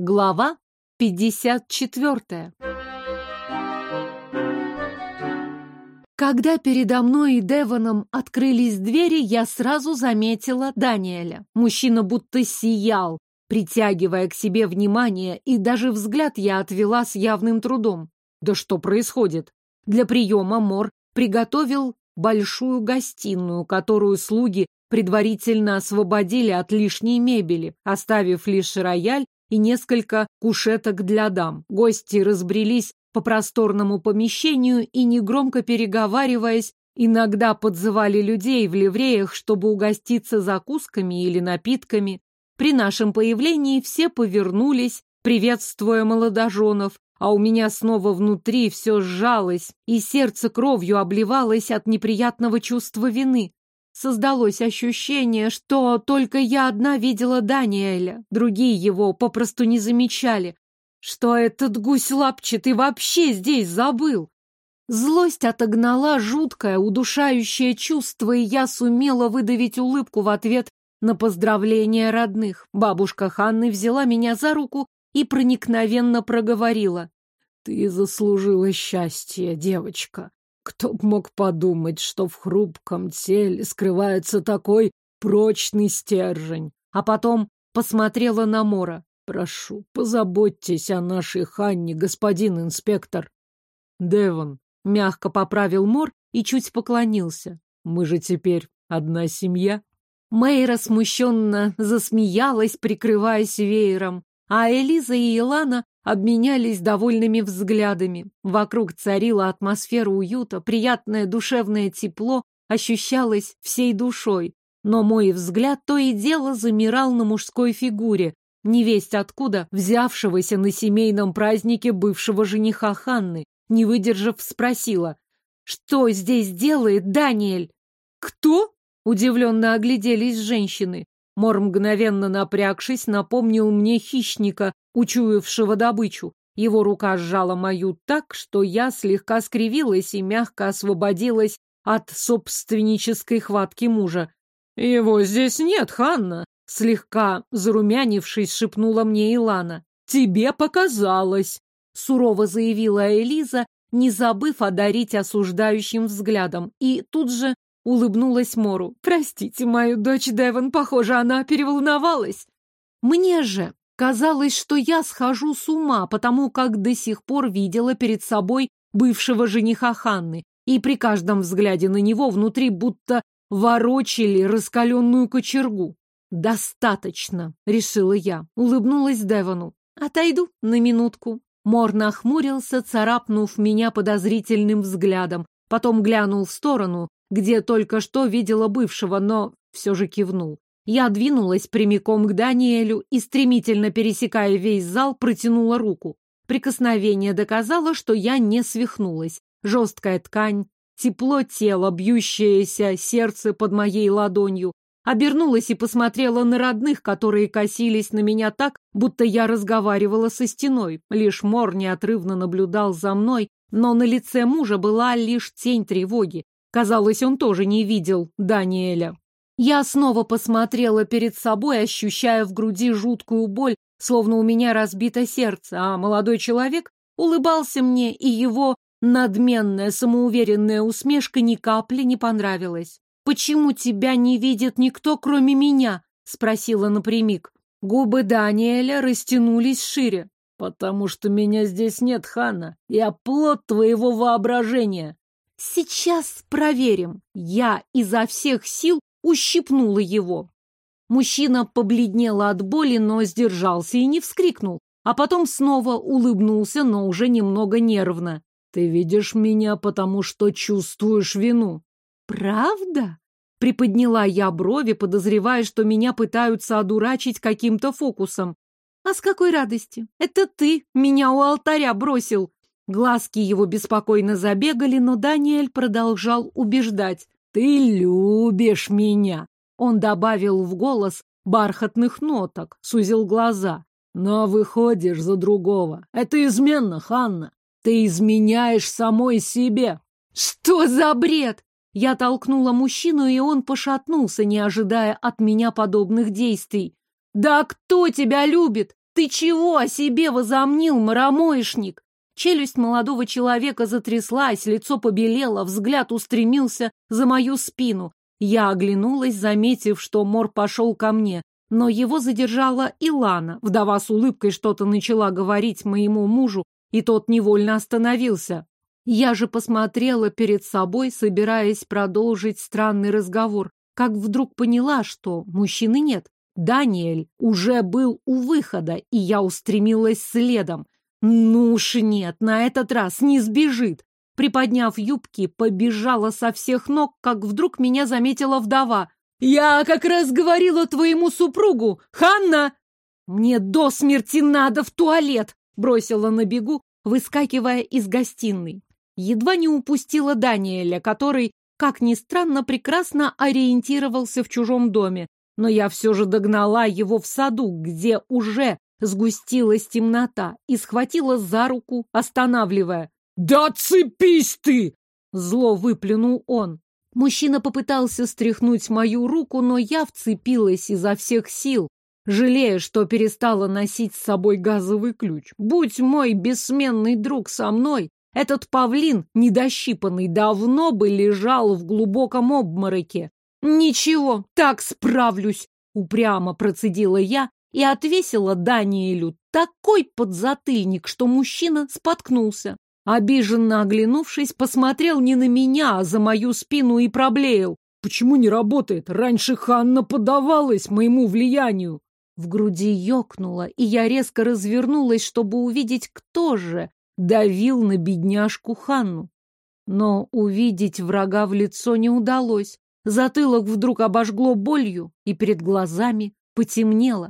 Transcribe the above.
Глава 54. Когда передо мной и Девоном открылись двери, я сразу заметила Даниэля. Мужчина будто сиял, притягивая к себе внимание, и даже взгляд я отвела с явным трудом. Да что происходит? Для приема Мор приготовил большую гостиную, которую слуги предварительно освободили от лишней мебели, оставив лишь рояль и несколько кушеток для дам. Гости разбрелись по просторному помещению и, негромко переговариваясь, иногда подзывали людей в ливреях, чтобы угоститься закусками или напитками. При нашем появлении все повернулись, приветствуя молодоженов, а у меня снова внутри все сжалось, и сердце кровью обливалось от неприятного чувства вины. Создалось ощущение, что только я одна видела Даниэля, другие его попросту не замечали. Что этот гусь лапчатый вообще здесь забыл? Злость отогнала жуткое, удушающее чувство, и я сумела выдавить улыбку в ответ на поздравление родных. Бабушка Ханны взяла меня за руку и проникновенно проговорила. «Ты заслужила счастье, девочка. Кто б мог подумать, что в хрупком теле скрывается такой прочный стержень? А потом посмотрела на Мора. Прошу, позаботьтесь о нашей Ханне, господин инспектор. Девон мягко поправил Мор и чуть поклонился. Мы же теперь одна семья. Мэйра смущенно засмеялась, прикрываясь веером, а Элиза и Илана обменялись довольными взглядами. Вокруг царила атмосфера уюта, приятное душевное тепло ощущалось всей душой. Но мой взгляд то и дело замирал на мужской фигуре, невесть откуда взявшегося на семейном празднике бывшего жениха Ханны, не выдержав, спросила, «Что здесь делает Даниэль?» «Кто?» — удивленно огляделись женщины. Мор, мгновенно напрягшись, напомнил мне хищника, учуявшего добычу. Его рука сжала мою так, что я слегка скривилась и мягко освободилась от собственнической хватки мужа. «Его здесь нет, Ханна!» Слегка зарумянившись, шепнула мне Илана. «Тебе показалось!» Сурово заявила Элиза, не забыв одарить осуждающим взглядом, и тут же улыбнулась Мору. «Простите мою дочь Девон, похоже, она переволновалась». Мне же казалось, что я схожу с ума, потому как до сих пор видела перед собой бывшего жениха Ханны, и при каждом взгляде на него внутри будто ворочили раскаленную кочергу. «Достаточно», — решила я, улыбнулась Девону. «Отойду на минутку». Мор нахмурился, царапнув меня подозрительным взглядом, потом глянул в сторону, где только что видела бывшего, но все же кивнул. Я двинулась прямиком к Даниэлю и, стремительно пересекая весь зал, протянула руку. Прикосновение доказало, что я не свихнулась. Жесткая ткань, тепло тела, бьющееся сердце под моей ладонью. Обернулась и посмотрела на родных, которые косились на меня так, будто я разговаривала со стеной. Лишь Мор неотрывно наблюдал за мной, но на лице мужа была лишь тень тревоги. Казалось, он тоже не видел Даниэля. Я снова посмотрела перед собой, ощущая в груди жуткую боль, словно у меня разбито сердце, а молодой человек улыбался мне, и его надменная, самоуверенная усмешка ни капли не понравилась. «Почему тебя не видит никто, кроме меня?» — спросила напрямик. Губы Даниэля растянулись шире. «Потому что меня здесь нет, Ханна. Я плод твоего воображения. Сейчас проверим. Я изо всех сил ущипнула его. Мужчина побледнел от боли, но сдержался и не вскрикнул, а потом снова улыбнулся, но уже немного нервно. «Ты видишь меня, потому что чувствуешь вину». «Правда?» Приподняла я брови, подозревая, что меня пытаются одурачить каким-то фокусом. «А с какой радости? Это ты меня у алтаря бросил!» Глазки его беспокойно забегали, но Даниэль продолжал убеждать. «Ты любишь меня!» Он добавил в голос бархатных ноток, сузил глаза. «Но выходишь за другого. Это изменно, Ханна. Ты изменяешь самой себе!» «Что за бред?» Я толкнула мужчину, и он пошатнулся, не ожидая от меня подобных действий. «Да кто тебя любит? ты чего о себе возомнил, маромоишник? Челюсть молодого человека затряслась, лицо побелело, взгляд устремился за мою спину. Я оглянулась, заметив, что Мор пошел ко мне, но его задержала Илана. Вдова с улыбкой что-то начала говорить моему мужу, и тот невольно остановился. Я же посмотрела перед собой, собираясь продолжить странный разговор, как вдруг поняла, что мужчины нет. Даниэль уже был у выхода, и я устремилась следом. Ну уж нет, на этот раз не сбежит. Приподняв юбки, побежала со всех ног, как вдруг меня заметила вдова. «Я как раз говорила твоему супругу, Ханна!» «Мне до смерти надо в туалет!» бросила на бегу, выскакивая из гостиной. Едва не упустила Даниэля, который, как ни странно, прекрасно ориентировался в чужом доме, но я все же догнала его в саду, где уже сгустилась темнота, и схватила за руку, останавливая. «Да цепись ты!» — зло выплюнул он. Мужчина попытался стряхнуть мою руку, но я вцепилась изо всех сил, жалея, что перестала носить с собой газовый ключ. Будь мой бессменный друг со мной, этот павлин, недощипанный, давно бы лежал в глубоком обмороке. «Ничего, так справлюсь», — упрямо процедила я и отвесила Даниэлю такой подзатыльник, что мужчина споткнулся. Обиженно оглянувшись, посмотрел не на меня, а за мою спину и проблеял. «Почему не работает? Раньше Ханна поддавалась моему влиянию». В груди ёкнуло, и я резко развернулась, чтобы увидеть, кто же давил на бедняжку Ханну. Но увидеть врага в лицо не удалось. Затылок вдруг обожгло болью, и перед глазами потемнело.